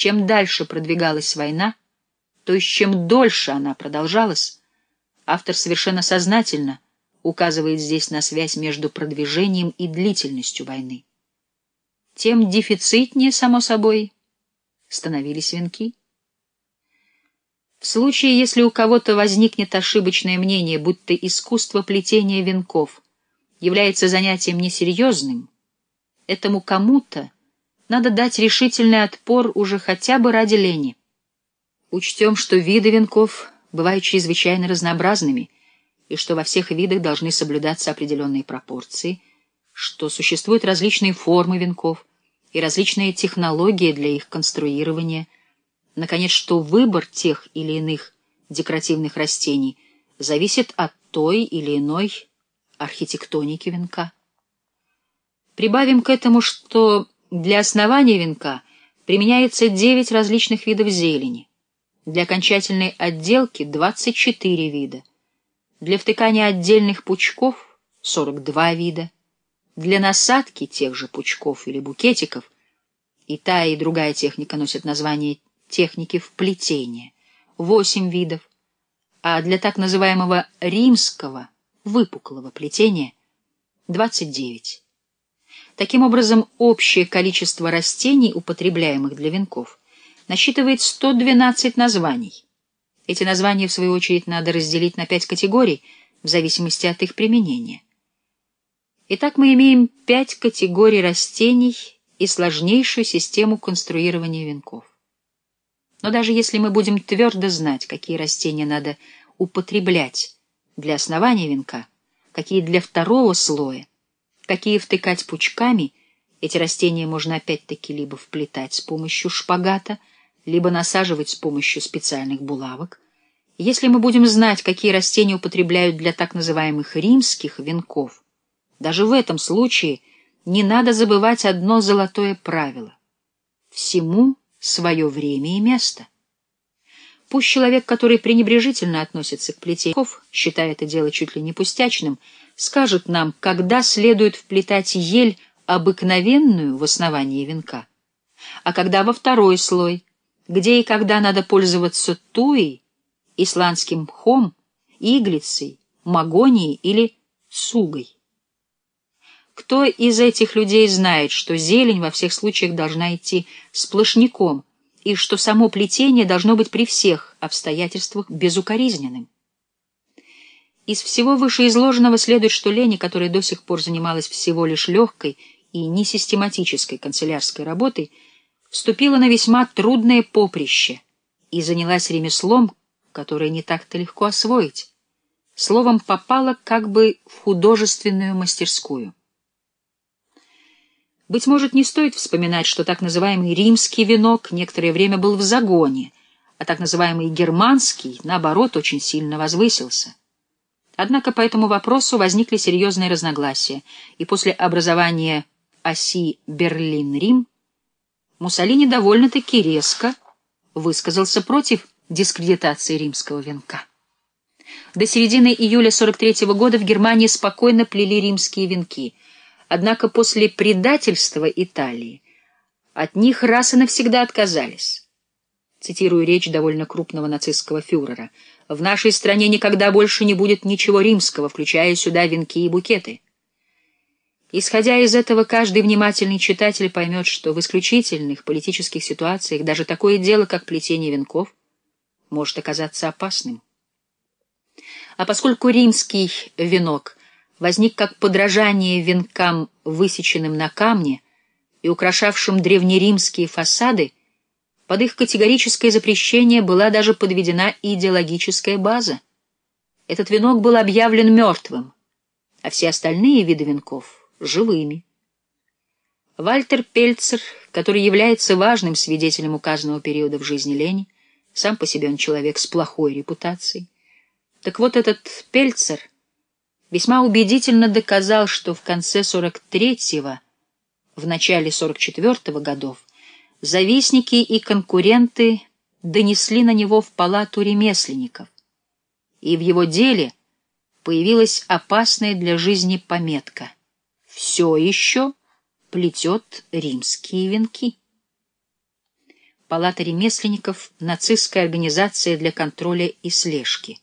Чем дальше продвигалась война, то есть чем дольше она продолжалась, автор совершенно сознательно указывает здесь на связь между продвижением и длительностью войны. Тем дефицитнее, само собой, становились венки. В случае, если у кого-то возникнет ошибочное мнение, будто искусство плетения венков является занятием несерьезным, этому кому-то надо дать решительный отпор уже хотя бы ради лени. Учтем, что виды венков бывают чрезвычайно разнообразными, и что во всех видах должны соблюдаться определенные пропорции, что существуют различные формы венков и различные технологии для их конструирования, наконец, что выбор тех или иных декоративных растений зависит от той или иной архитектоники венка. Прибавим к этому, что для основания венка применяется 9 различных видов зелени, для окончательной отделки 24 вида, для втыкания отдельных пучков 42 вида, для насадки тех же пучков или букетиков, и та и другая техника носят название техники вплетения, 8 видов, а для так называемого римского выпуклого плетения 29. Таким образом, общее количество растений, употребляемых для венков, насчитывает 112 названий. Эти названия, в свою очередь, надо разделить на пять категорий в зависимости от их применения. Итак, мы имеем пять категорий растений и сложнейшую систему конструирования венков. Но даже если мы будем твердо знать, какие растения надо употреблять для основания венка, какие для второго слоя, какие втыкать пучками, эти растения можно опять-таки либо вплетать с помощью шпагата, либо насаживать с помощью специальных булавок. Если мы будем знать, какие растения употребляют для так называемых римских венков, даже в этом случае не надо забывать одно золотое правило — всему свое время и место. Пусть человек, который пренебрежительно относится к плетению, считая это дело чуть ли не пустячным, скажет нам, когда следует вплетать ель обыкновенную в основании венка, а когда во второй слой, где и когда надо пользоваться туей, исландским мхом, иглицей, магонией или сугой. Кто из этих людей знает, что зелень во всех случаях должна идти сплошняком, и что само плетение должно быть при всех обстоятельствах безукоризненным. Из всего вышеизложенного следует, что Лени, которая до сих пор занималась всего лишь легкой и несистематической канцелярской работой, вступила на весьма трудное поприще и занялась ремеслом, которое не так-то легко освоить. Словом, попала как бы в художественную мастерскую. Быть может, не стоит вспоминать, что так называемый римский венок некоторое время был в загоне, а так называемый германский, наоборот, очень сильно возвысился. Однако по этому вопросу возникли серьезные разногласия, и после образования оси Берлин-Рим Муссолини довольно-таки резко высказался против дискредитации римского венка. До середины июля 43 -го года в Германии спокойно плели римские венки — Однако после предательства Италии от них раз и навсегда отказались. Цитирую речь довольно крупного нацистского фюрера. «В нашей стране никогда больше не будет ничего римского, включая сюда венки и букеты». Исходя из этого, каждый внимательный читатель поймет, что в исключительных политических ситуациях даже такое дело, как плетение венков, может оказаться опасным. А поскольку римский венок возник как подражание венкам, высеченным на камне и украшавшим древнеримские фасады, под их категорическое запрещение была даже подведена идеологическая база. Этот венок был объявлен мертвым, а все остальные виды венков — живыми. Вальтер Пельцер, который является важным свидетелем указанного периода в жизни Лени, сам по себе он человек с плохой репутацией. Так вот этот Пельцер весьма убедительно доказал, что в конце 43-го, в начале 44-го годов завистники и конкуренты донесли на него в палату ремесленников, и в его деле появилась опасная для жизни пометка «Все еще плетет римские венки». Палата ремесленников, нацистская организация для контроля и слежки.